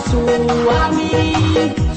tiga sama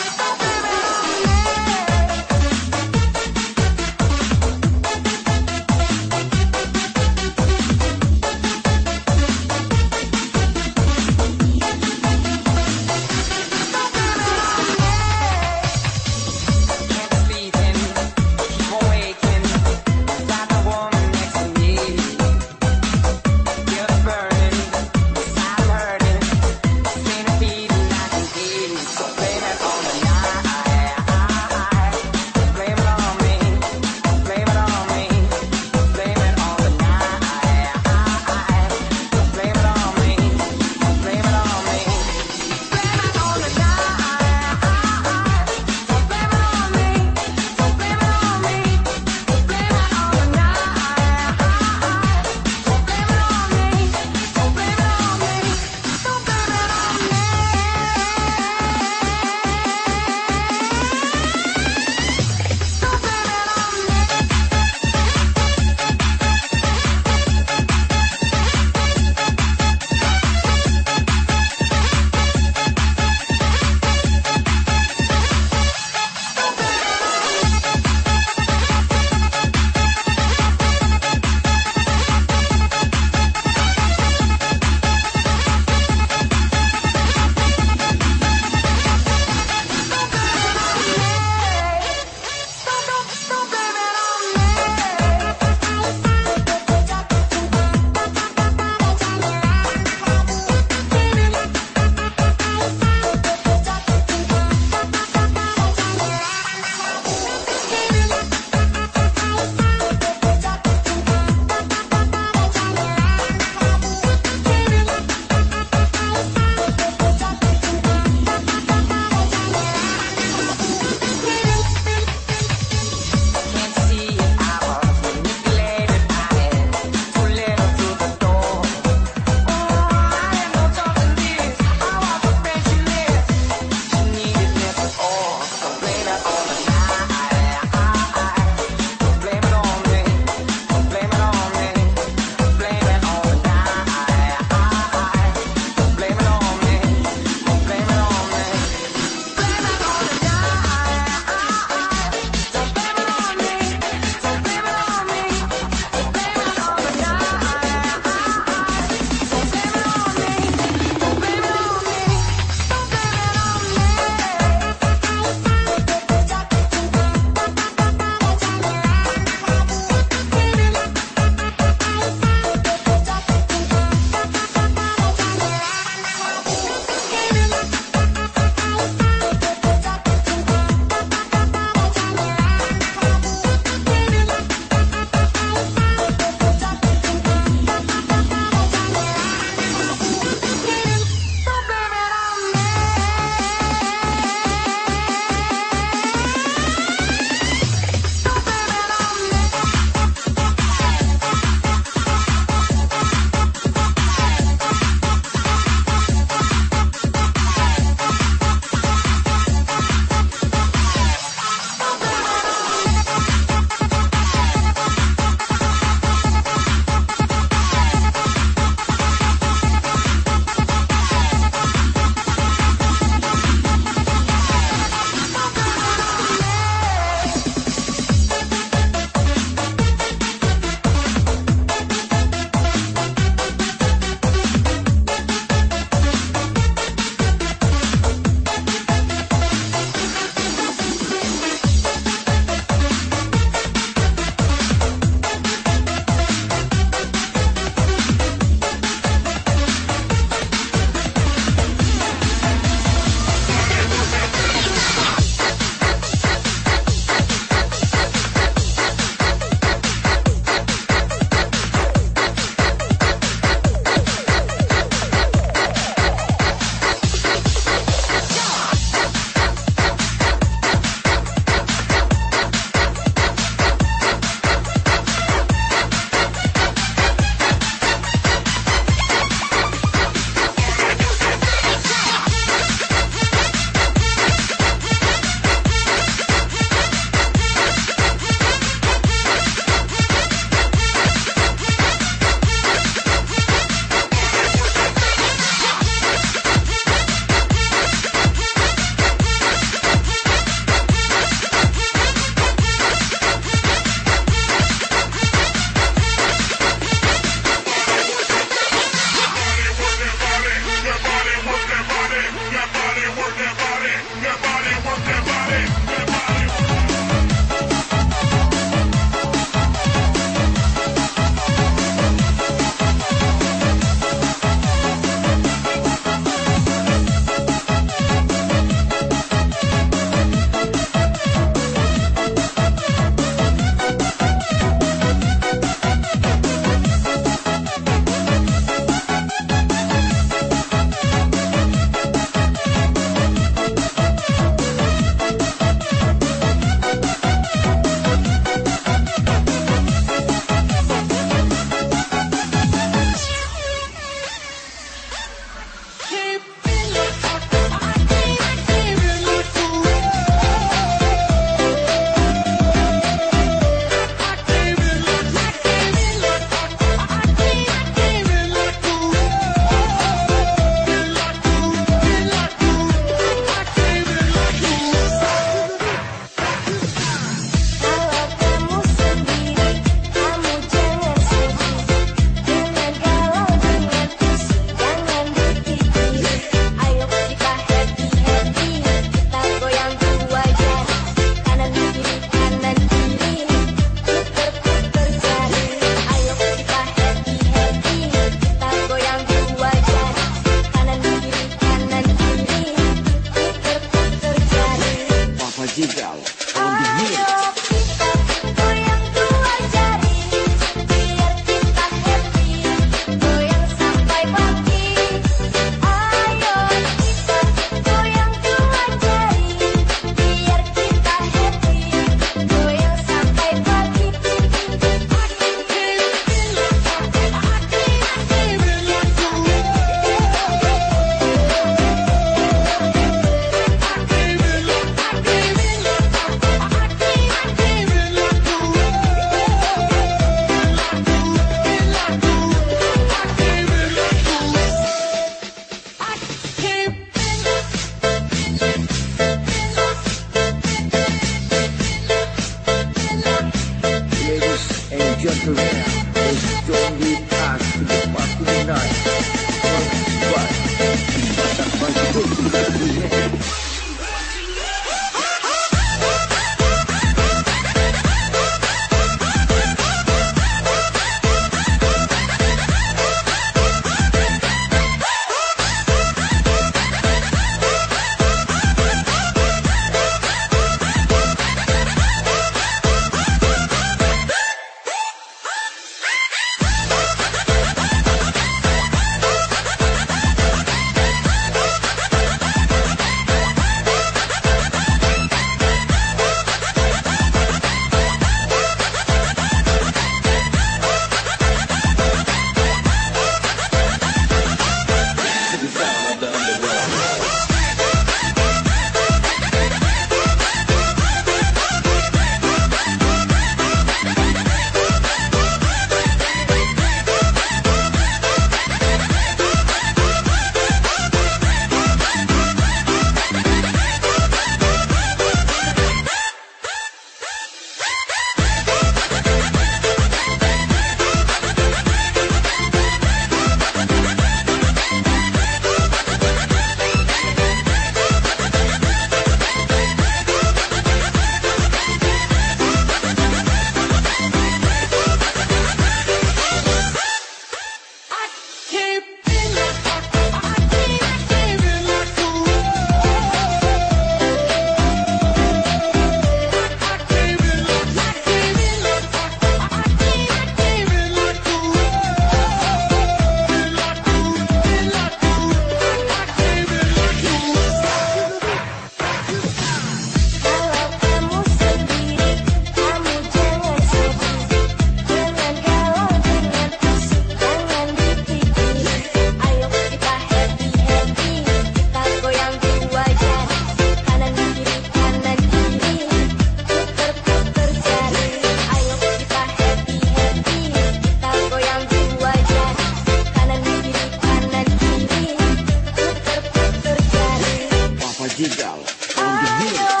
on your hill.